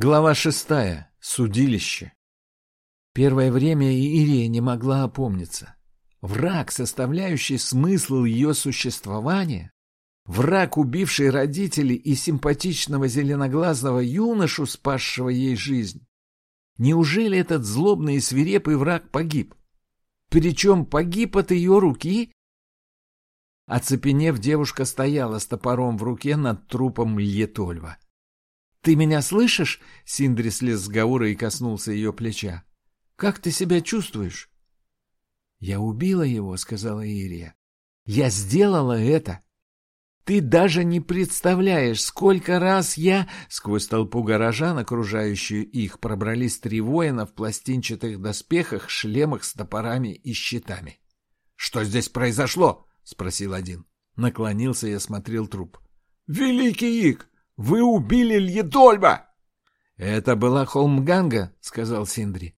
Глава шестая. Судилище. Первое время Ирия не могла опомниться. Враг, составляющий смысл ее существования, враг, убивший родителей и симпатичного зеленоглазого юношу, спасшего ей жизнь. Неужели этот злобный и свирепый враг погиб? Причем погиб от ее руки? Оцепенев, девушка стояла с топором в руке над трупом Льетольва. «Ты меня слышишь?» — Синдри слез с Гаура и коснулся ее плеча. «Как ты себя чувствуешь?» «Я убила его», — сказала Ирия. «Я сделала это. Ты даже не представляешь, сколько раз я...» Сквозь толпу горожан, окружающую их, пробрались три воина в пластинчатых доспехах, шлемах с топорами и щитами. «Что здесь произошло?» — спросил один. Наклонился и осмотрел труп. «Великий Ик! Вы убили Льедольба!» «Это была Холмганга», — сказал Синдри.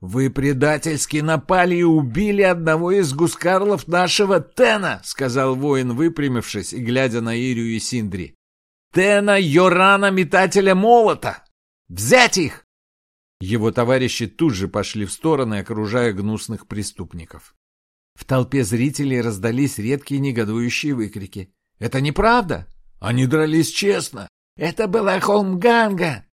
«Вы предательски напали и убили одного из гускарлов нашего Тена», — сказал воин, выпрямившись и глядя на Ирию и Синдри. «Тена Йорана, метателя молота! Взять их!» Его товарищи тут же пошли в стороны, окружая гнусных преступников. В толпе зрителей раздались редкие негодующие выкрики. «Это неправда! Они дрались честно. Это была Холмганга.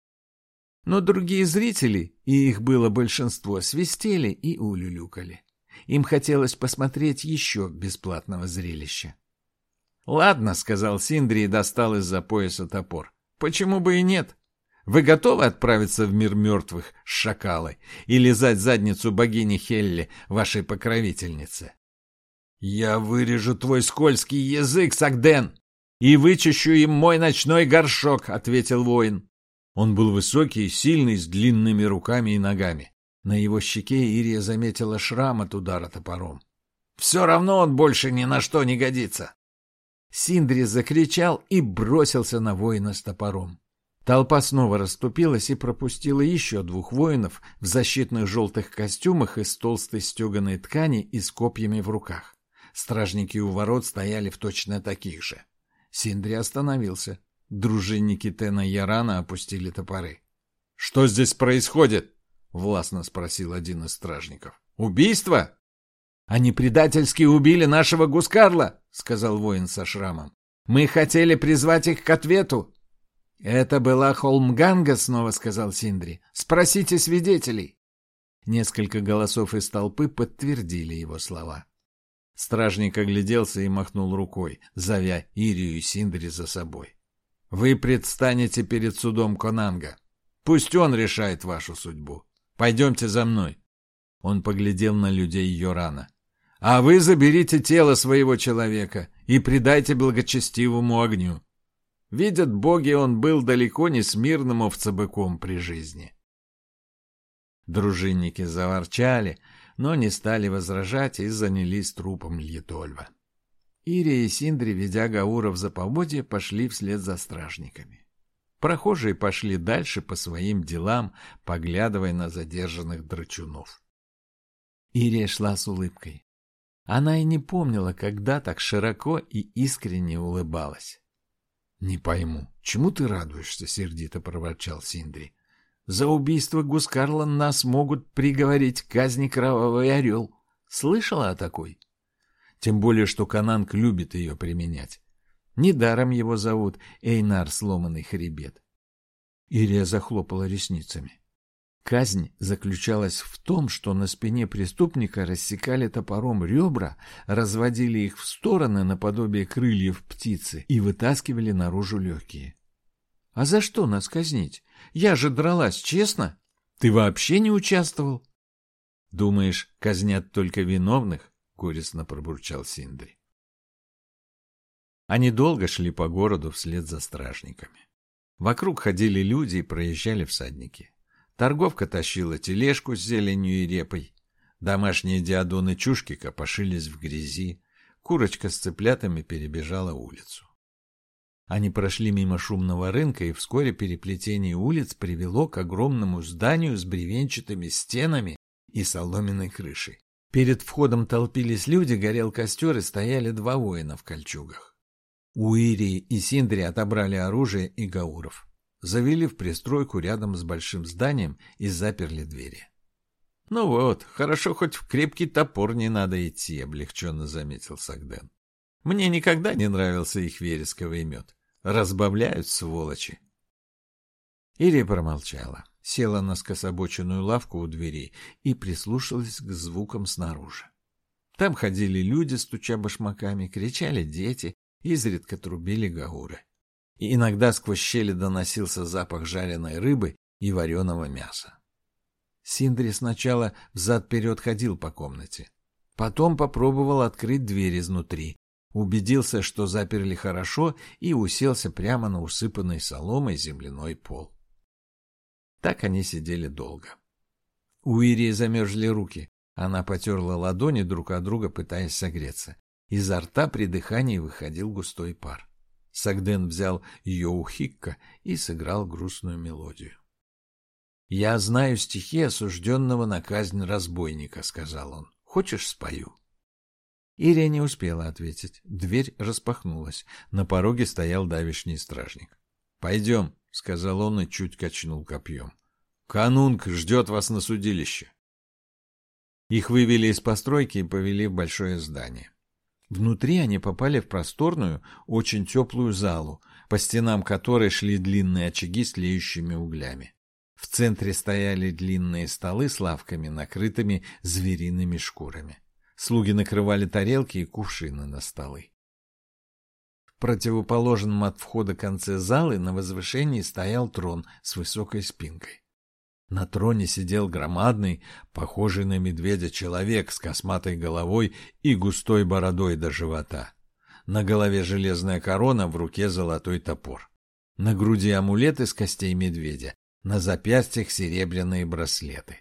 Но другие зрители, и их было большинство, свистели и улюлюкали. Им хотелось посмотреть еще бесплатного зрелища. «Ладно», — сказал Синдри и достал из-за пояса топор. «Почему бы и нет? Вы готовы отправиться в мир мертвых с шакалой и лизать задницу богини Хелли, вашей покровительницы?» «Я вырежу твой скользкий язык, Сагден!» И вычищу им мой ночной горшок», — ответил воин. Он был высокий, сильный, с длинными руками и ногами. На его щеке Ирия заметила шрам от удара топором. «Все равно он больше ни на что не годится!» Синдри закричал и бросился на воина с топором. Толпа снова расступилась и пропустила еще двух воинов в защитных желтых костюмах из толстой стеганой ткани и с копьями в руках. Стражники у ворот стояли в точно таких же. Синдри остановился. Дружинники Тена Ярана опустили топоры. «Что здесь происходит?» — властно спросил один из стражников. «Убийство?» «Они предательски убили нашего Гускарла», — сказал воин со шрамом. «Мы хотели призвать их к ответу». «Это была Холмганга», — снова сказал Синдри. «Спросите свидетелей». Несколько голосов из толпы подтвердили его слова. Стражник огляделся и махнул рукой, зовя Ирию и Синдри за собой. «Вы предстанете перед судом Конанга. Пусть он решает вашу судьбу. Пойдемте за мной». Он поглядел на людей Йорана. «А вы заберите тело своего человека и предайте благочестивому огню». Видят боги, он был далеко не смирным овцебыком при жизни. Дружинники заворчали, но не стали возражать и занялись трупом Льетольва. Ирия и Синдри, ведя Гауров за поводья, пошли вслед за стражниками. Прохожие пошли дальше по своим делам, поглядывая на задержанных драчунов. Ирия шла с улыбкой. Она и не помнила, когда так широко и искренне улыбалась. — Не пойму, чему ты радуешься? — сердито проворчал Синдри. За убийство Гускарла нас могут приговорить к казни Кровавый Орел. Слышала о такой? Тем более, что Кананг любит ее применять. Недаром его зовут Эйнар Сломанный Хребет. Ирия захлопала ресницами. Казнь заключалась в том, что на спине преступника рассекали топором ребра, разводили их в стороны наподобие крыльев птицы и вытаскивали наружу легкие. А за что нас казнить? Я же дралась, честно. Ты вообще не участвовал? Думаешь, казнят только виновных? Горестно пробурчал Синдри. Они долго шли по городу вслед за стражниками. Вокруг ходили люди и проезжали всадники. Торговка тащила тележку с зеленью и репой. Домашние диадоны чушки копошились в грязи. Курочка с цыплятами перебежала улицу. Они прошли мимо шумного рынка, и вскоре переплетение улиц привело к огромному зданию с бревенчатыми стенами и соломенной крышей. Перед входом толпились люди, горел костер, и стояли два воина в кольчугах. Уири и Синдри отобрали оружие и гауров. завели в пристройку рядом с большим зданием и заперли двери. «Ну вот, хорошо, хоть в крепкий топор не надо идти», — облегченно заметил Сагден. «Мне никогда не нравился их вересковый мед. Разбавляют, сволочи». Ирия промолчала, села на скособоченную лавку у дверей и прислушалась к звукам снаружи. Там ходили люди, стуча башмаками, кричали дети, изредка трубили гауры. И иногда сквозь щели доносился запах жареной рыбы и вареного мяса. Синдри сначала взад-вперед ходил по комнате. Потом попробовал открыть дверь изнутри, убедился, что заперли хорошо, и уселся прямо на усыпанный соломой земляной пол. Так они сидели долго. У Ирии замерзли руки. Она потерла ладони друг от друга, пытаясь согреться. Изо рта при дыхании выходил густой пар. Сагден взял Йоухикка и сыграл грустную мелодию. «Я знаю стихи осужденного на казнь разбойника», — сказал он. «Хочешь, спою?» Ирия не успела ответить. Дверь распахнулась. На пороге стоял давишний стражник. «Пойдем», — сказал он и чуть качнул копьем. «Канунг ждет вас на судилище». Их вывели из постройки и повели в большое здание. Внутри они попали в просторную, очень теплую залу, по стенам которой шли длинные очаги с тлеющими углями. В центре стояли длинные столы с лавками, накрытыми звериными шкурами. Слуги накрывали тарелки и кувшины на столы. В противоположном от входа конце залы на возвышении стоял трон с высокой спинкой. На троне сидел громадный, похожий на медведя человек с косматой головой и густой бородой до живота. На голове железная корона, в руке золотой топор. На груди амулет из костей медведя, на запястьях серебряные браслеты.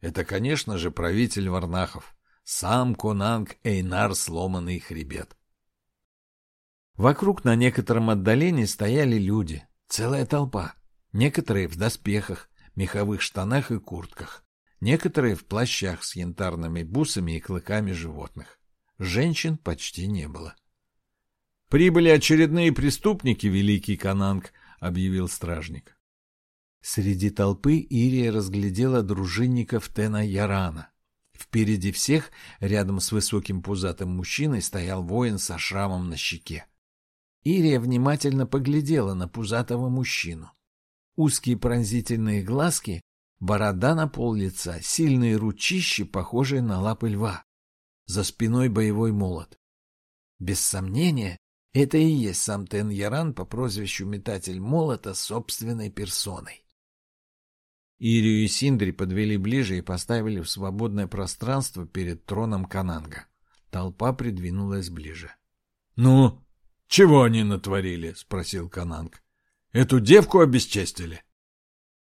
Это, конечно же, правитель Варнахов, сам Конанг Эйнар сломанный хребет. Вокруг на некотором отдалении стояли люди, целая толпа, некоторые в доспехах, меховых штанах и куртках, некоторые в плащах с янтарными бусами и клыками животных. Женщин почти не было. «Прибыли очередные преступники, великий Кананг», — объявил стражник. Среди толпы Ирия разглядела дружинников Тена Ярана. Впереди всех, рядом с высоким пузатым мужчиной, стоял воин со шрамом на щеке. Ирия внимательно поглядела на пузатого мужчину. Узкие пронзительные глазки, борода на пол лица, сильные ручищи, похожие на лапы льва. За спиной боевой молот. Без сомнения, это и есть сам Тен Яран по прозвищу Метатель Молота собственной персоной. Ирию и Синдри подвели ближе и поставили в свободное пространство перед троном Кананга. Толпа придвинулась ближе. — Ну, чего они натворили? — спросил Кананг. — Эту девку обесчестили?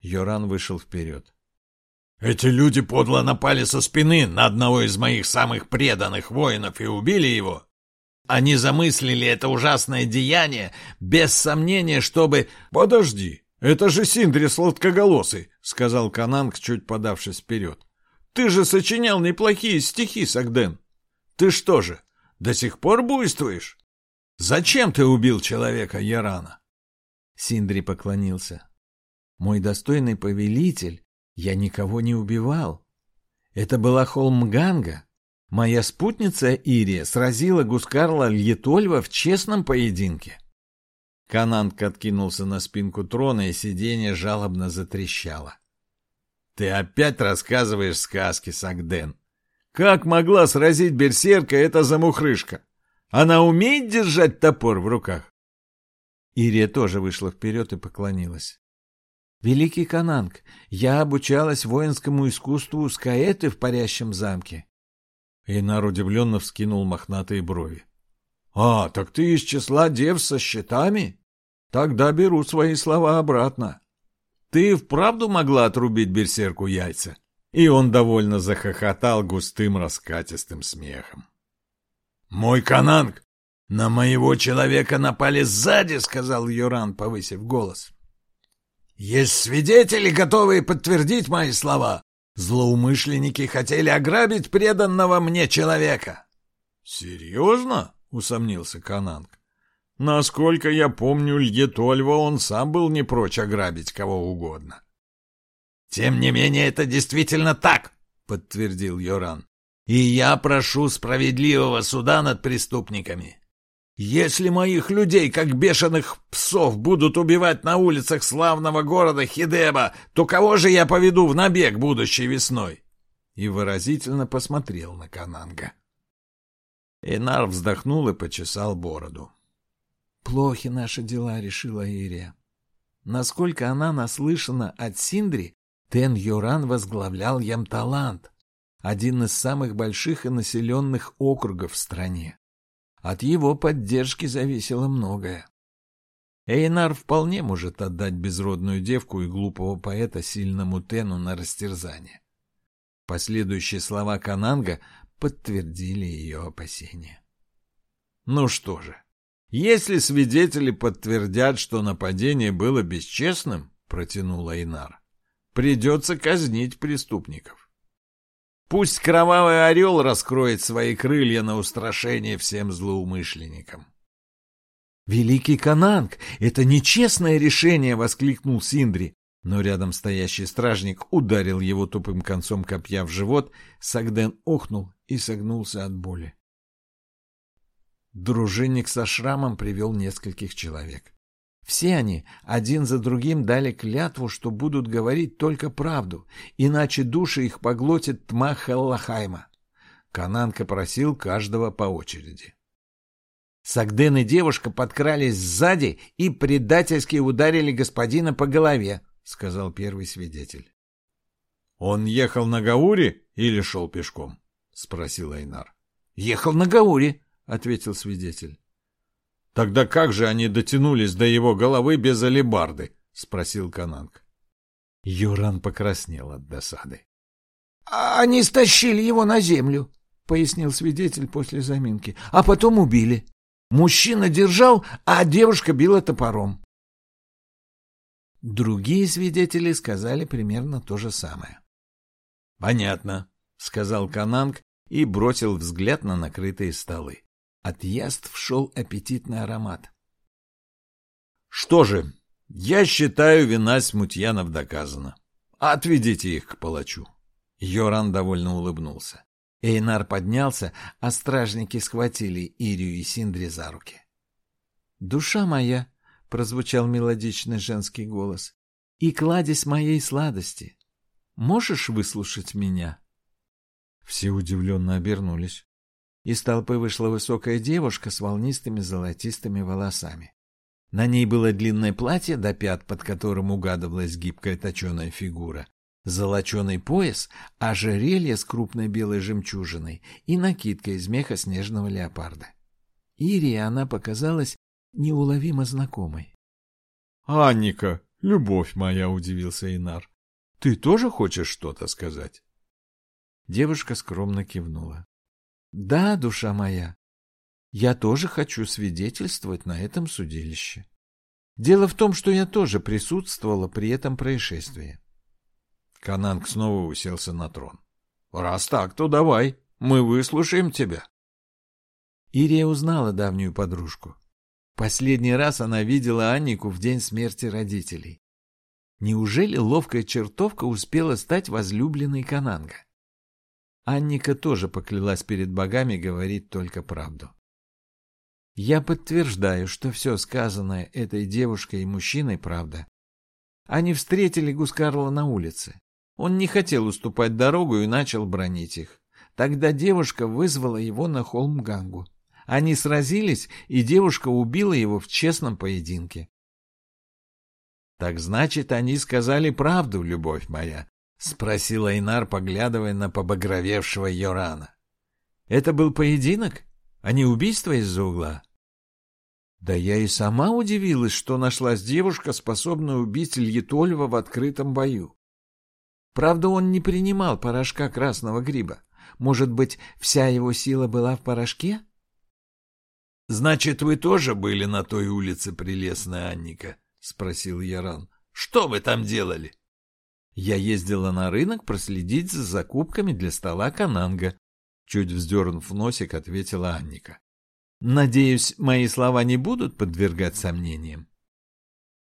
Йоран вышел вперед. — Эти люди подло напали со спины на одного из моих самых преданных воинов и убили его. Они замыслили это ужасное деяние, без сомнения, чтобы... — Подожди, «Это же Синдри сладкоголосый», — сказал Кананг, чуть подавшись вперед. «Ты же сочинял неплохие стихи, Сагден. Ты что же, до сих пор буйствуешь? Зачем ты убил человека Ярана?» Синдри поклонился. «Мой достойный повелитель, я никого не убивал. Это была Холмганга. Моя спутница Ирия сразила Гускарла Льетольва в честном поединке. Кананг откинулся на спинку трона, и сиденье жалобно затрещало. — Ты опять рассказываешь сказки, Сагден. Как могла сразить берсерка эта замухрышка? Она умеет держать топор в руках? Ирия тоже вышла вперед и поклонилась. «Великий Кананг, я обучалась воинскому искусству с Каэты в парящем замке». Эйнар удивленно вскинул мохнатые брови. «А, так ты из числа дев со щитами?» Тогда беру свои слова обратно. Ты вправду могла отрубить берсерку яйца? И он довольно захохотал густым раскатистым смехом. «Мой кананг! На моего человека напали сзади!» — сказал Юран, повысив голос. «Есть свидетели, готовые подтвердить мои слова. Злоумышленники хотели ограбить преданного мне человека». «Серьезно?» — усомнился Кананг. Насколько я помню Льетольва, он сам был не прочь ограбить кого угодно. «Тем не менее, это действительно так», — подтвердил Йоран. «И я прошу справедливого суда над преступниками. Если моих людей, как бешеных псов, будут убивать на улицах славного города Хидеба, то кого же я поведу в набег будущей весной?» И выразительно посмотрел на Кананга. Эйнар вздохнул и почесал бороду. «Плохи наши дела», — решила Ирия. Насколько она наслышана от Синдри, Тен Йоран возглавлял Ямталант, один из самых больших и населенных округов в стране. От его поддержки зависело многое. Эйнар вполне может отдать безродную девку и глупого поэта сильному Тену на растерзание. Последующие слова Кананга подтвердили ее опасения. Ну что же, если свидетели подтвердят, что нападение было бесчестным, протянул Эйнар, Придется казнить преступников. Пусть кровавый орел раскроет свои крылья на устрашение всем злоумышленникам. «Великий Кананг, это нечестное решение!» — воскликнул Синдри. Но рядом стоящий стражник ударил его тупым концом копья в живот, Сагден охнул и согнулся от боли. Дружинник со шрамом привел нескольких человек. Все они один за другим дали клятву, что будут говорить только правду, иначе души их поглотит тьма Хеллахайма. Кананка просил каждого по очереди. Сагден и девушка подкрались сзади и предательски ударили господина по голове, — сказал первый свидетель. — Он ехал на Гауре или шел пешком? — спросил Айнар. — Ехал на Гауре, — ответил свидетель. Тогда как же они дотянулись до его головы без алебарды? — спросил Кананг. Юран покраснел от досады. — Они стащили его на землю, — пояснил свидетель после заминки, — а потом убили. Мужчина держал, а девушка била топором. Другие свидетели сказали примерно то же самое. — Понятно, — сказал Кананг и бросил взгляд на накрытые столы. От яств шел аппетитный аромат. Что же, я считаю, вина смутьянов доказана. Отведите их к палачу. Йоран довольно улыбнулся. Эйнар поднялся, а стражники схватили Ирию и Синдри за руки. «Душа моя!» — прозвучал мелодичный женский голос. «И кладезь моей сладости! Можешь выслушать меня?» Все удивленно обернулись. Из толпы вышла высокая девушка с волнистыми золотистыми волосами. На ней было длинное платье до пят, под которым угадывалась гибкая точеная фигура, золоченый пояс, ожерелье с крупной белой жемчужиной и накидка из меха снежного леопарда. Ирии она показалась неуловимо знакомой. — Анника, любовь моя, — удивился Инар, — ты тоже хочешь что-то сказать? Девушка скромно кивнула. Да, душа моя, я тоже хочу свидетельствовать на этом судилище. Дело в том, что я тоже присутствовала при этом происшествии. Кананг снова уселся на трон. Раз так, то давай, мы выслушаем тебя. Ирия узнала давнюю подружку. Последний раз она видела Аннику в день смерти родителей. Неужели ловкая чертовка успела стать возлюбленной Кананга? Анника тоже поклялась перед богами говорить только правду. Я подтверждаю, что все сказанное этой девушкой и мужчиной правда. Они встретили Гускарла на улице. Он не хотел уступать дорогу и начал бронить их. Тогда девушка вызвала его на холм Гангу. Они сразились, и девушка убила его в честном поединке. Так значит, они сказали правду, любовь моя, — спросил Айнар, поглядывая на побагровевшего Йорана. — Это был поединок, а не убийство из-за угла? Да я и сама удивилась, что нашлась девушка, способная убить Льетольва в открытом бою. Правда, он не принимал порошка красного гриба. Может быть, вся его сила была в порошке? — Значит, вы тоже были на той улице, прелестная Анника? — спросил Яран. — Что вы там делали? — я ездила на рынок проследить за закупками для стола Кананга. Чуть вздернув носик, ответила Анника. Надеюсь, мои слова не будут подвергать сомнениям.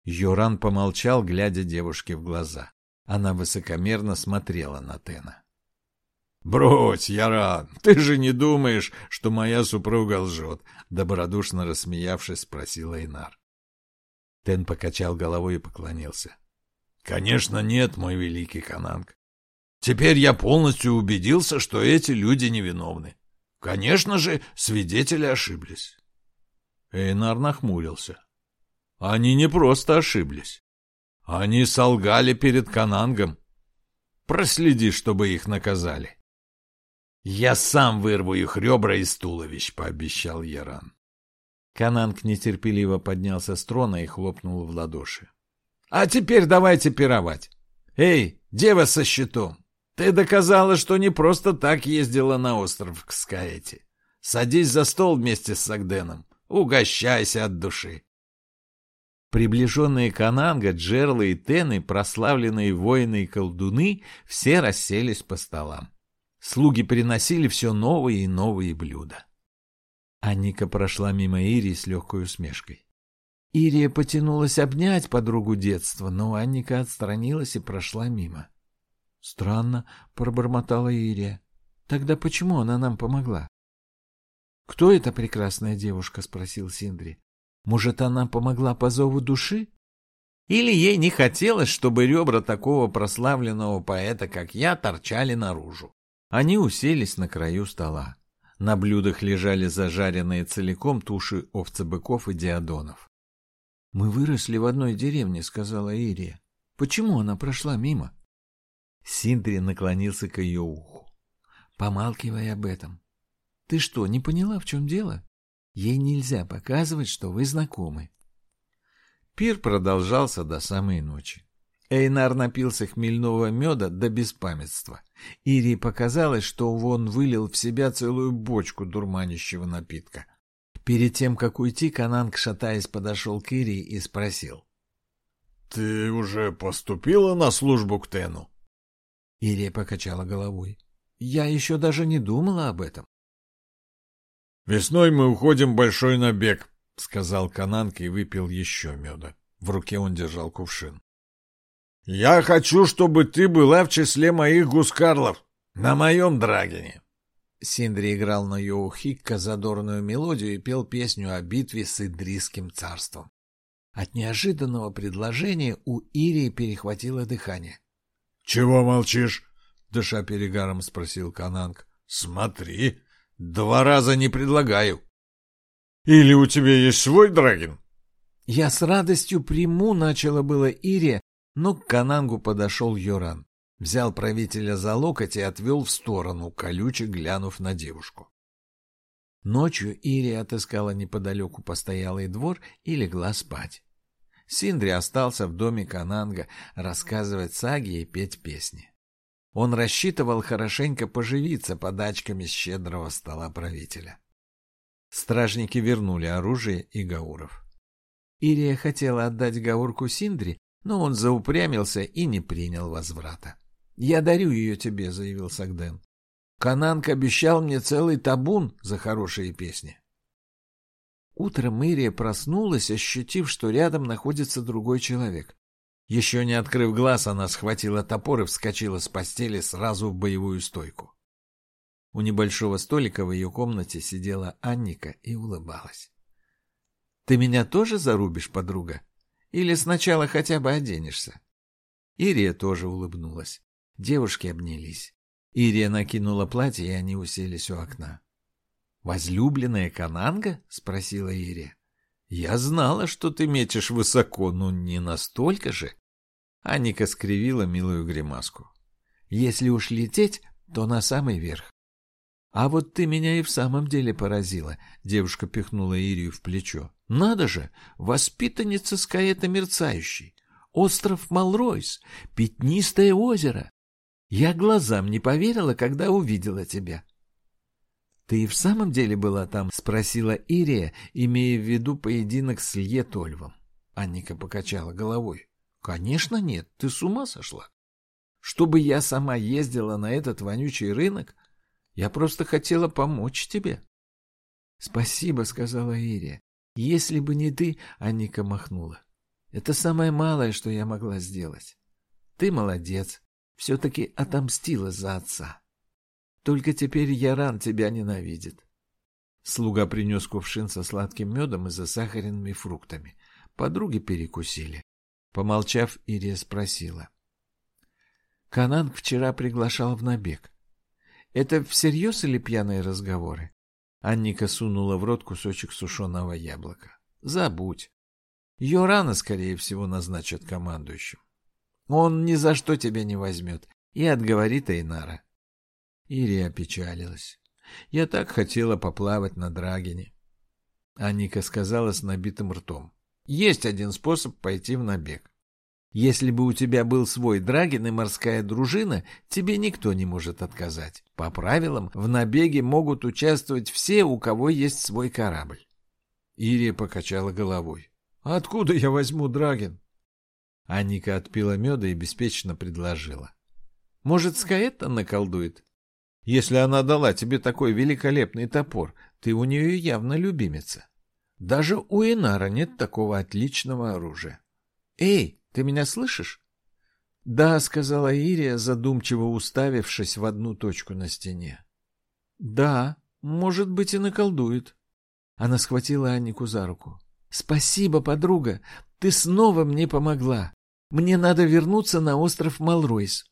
Йоран помолчал, глядя девушке в глаза. Она высокомерно смотрела на Тена. «Брось, Яран, ты же не думаешь, что моя супруга лжет?» Добродушно рассмеявшись, спросил Эйнар. Тен покачал головой и поклонился. «Конечно нет, мой великий Кананг. Теперь я полностью убедился, что эти люди невиновны. Конечно же, свидетели ошиблись». Эйнар нахмурился. «Они не просто ошиблись. Они солгали перед Канангом. Проследи, чтобы их наказали». «Я сам вырву их ребра из туловищ», — пообещал Яран. Кананг нетерпеливо поднялся с трона и хлопнул в ладоши. «А теперь давайте пировать. Эй, дева со щитом, ты доказала, что не просто так ездила на остров к Скаэти. Садись за стол вместе с Сагденом, угощайся от души». Приближенные Кананга, Джерлы и Тены, прославленные воины и колдуны, все расселись по столам. Слуги приносили все новые и новые блюда. Анника прошла мимо Ирии с легкой усмешкой. Ирия потянулась обнять подругу детства, но Анника отстранилась и прошла мимо. «Странно», — пробормотала Ирия. «Тогда почему она нам помогла?» «Кто эта прекрасная девушка?» — спросил Синдри. «Может, она помогла по зову души?» Или ей не хотелось, чтобы ребра такого прославленного поэта, как я, торчали наружу. Они уселись на краю стола. На блюдах лежали зажаренные целиком туши овцебыков и диадонов. «Мы выросли в одной деревне», — сказала Ирия. «Почему она прошла мимо?» Синдри наклонился к ее уху. «Помалкивай об этом. Ты что, не поняла, в чем дело? Ей нельзя показывать, что вы знакомы». Пир продолжался до самой ночи. Эйнар напился хмельного меда до беспамятства. Ирии показалось, что он вылил в себя целую бочку дурманящего напитка. Перед тем, как уйти, Кананг, шатаясь, подошел к Ирии и спросил. — Ты уже поступила на службу к Тену? Ирия покачала головой. — Я еще даже не думала об этом. — Весной мы уходим в большой набег, — сказал Кананг и выпил еще меда. В руке он держал кувшин. «Я хочу, чтобы ты была в числе моих гускарлов на моем драгине». Синдри играл на Йоухикка задорную мелодию и пел песню о битве с Идрийским царством. От неожиданного предложения у Ирии перехватило дыхание. — Чего молчишь? — дыша перегаром спросил Кананг. — Смотри, два раза не предлагаю. — Или у тебя есть свой драгин? — Я с радостью приму, — начала было Ирия, но к Канангу подошел Йоран, взял правителя за локоть и отвел в сторону, колюче глянув на девушку. Ночью Ири отыскала неподалеку постоялый двор и легла спать. Синдри остался в доме Кананга рассказывать саги и петь песни. Он рассчитывал хорошенько поживиться подачками щедрого стола правителя. Стражники вернули оружие и Гауров. Ирия хотела отдать Гаурку Синдри, но он заупрямился и не принял возврата. «Я дарю ее тебе», — заявил Сагден. «Кананг обещал мне целый табун за хорошие песни». Утром Ирия проснулась, ощутив, что рядом находится другой человек. Еще не открыв глаз, она схватила топор и вскочила с постели сразу в боевую стойку. У небольшого столика в ее комнате сидела Анника и улыбалась. — Ты меня тоже зарубишь, подруга? Или сначала хотя бы оденешься?» Ирия тоже улыбнулась. Девушки обнялись. Ирия накинула платье, и они уселись у окна. «Возлюбленная Кананга?» — спросила Ирия. «Я знала, что ты метишь высоко, но не настолько же». Анника скривила милую гримаску. «Если уж лететь, то на самый верх. «А вот ты меня и в самом деле поразила», — девушка пихнула Ирию в плечо. «Надо же, воспитанница Скаэта мерцающей, остров Малройс, пятнистое озеро. Я глазам не поверила, когда увидела тебя». «Ты и в самом деле была там?» — спросила Ирия, имея в виду поединок с Льетольвом. Анника покачала головой. «Конечно нет, ты с ума сошла. Чтобы я сама ездила на этот вонючий рынок, я просто хотела помочь тебе. Спасибо, сказала Ирия. Если бы не ты, Анника махнула. Это самое малое, что я могла сделать. Ты молодец. Все-таки отомстила за отца. Только теперь Яран тебя ненавидит. Слуга принес кувшин со сладким медом и засахаренными фруктами. Подруги перекусили. Помолчав, Ирия спросила. Кананг вчера приглашал в набег. Это всерьез или пьяные разговоры? Анника сунула в рот кусочек сушеного яблока. Забудь. Ее рано, скорее всего, назначат командующим. Он ни за что тебя не возьмет. И отговорит Эйнара. Ирия опечалилась. Я так хотела поплавать на Драгине. Анника сказала с набитым ртом. Есть один способ пойти в набег. Если бы у тебя был свой Драгин и морская дружина, тебе никто не может отказать. По правилам, в набеге могут участвовать все, у кого есть свой корабль. Ирия покачала головой. «Откуда я возьму Драгин?» Анника отпила меда и беспечно предложила. «Может, Скаэтта наколдует? Если она дала тебе такой великолепный топор, ты у нее явно любимица. Даже у Инара нет такого отличного оружия. Эй, ты меня слышишь? Да, сказала Ирия, задумчиво уставившись в одну точку на стене. Да, может быть и наколдует. Она схватила Аннику за руку. Спасибо, подруга, ты снова мне помогла. Мне надо вернуться на остров Малройс.